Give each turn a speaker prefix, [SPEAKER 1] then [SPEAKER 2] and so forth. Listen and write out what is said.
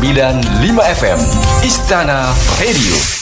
[SPEAKER 1] 95 FM Istana Radio.